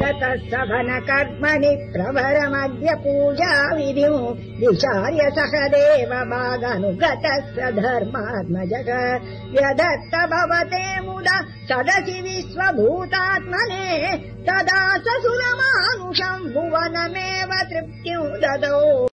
ततः सभन कर्मणि प्रवरमद्य पूजा विधिम् विचार्य सह देव भागनुगतः स धर्मात्मजग यदत्त भवते मुदा सदसि विश्वभूतात्मने तदा स सुरमानुषम् भुवनमेव तृप्तिम् ददौ।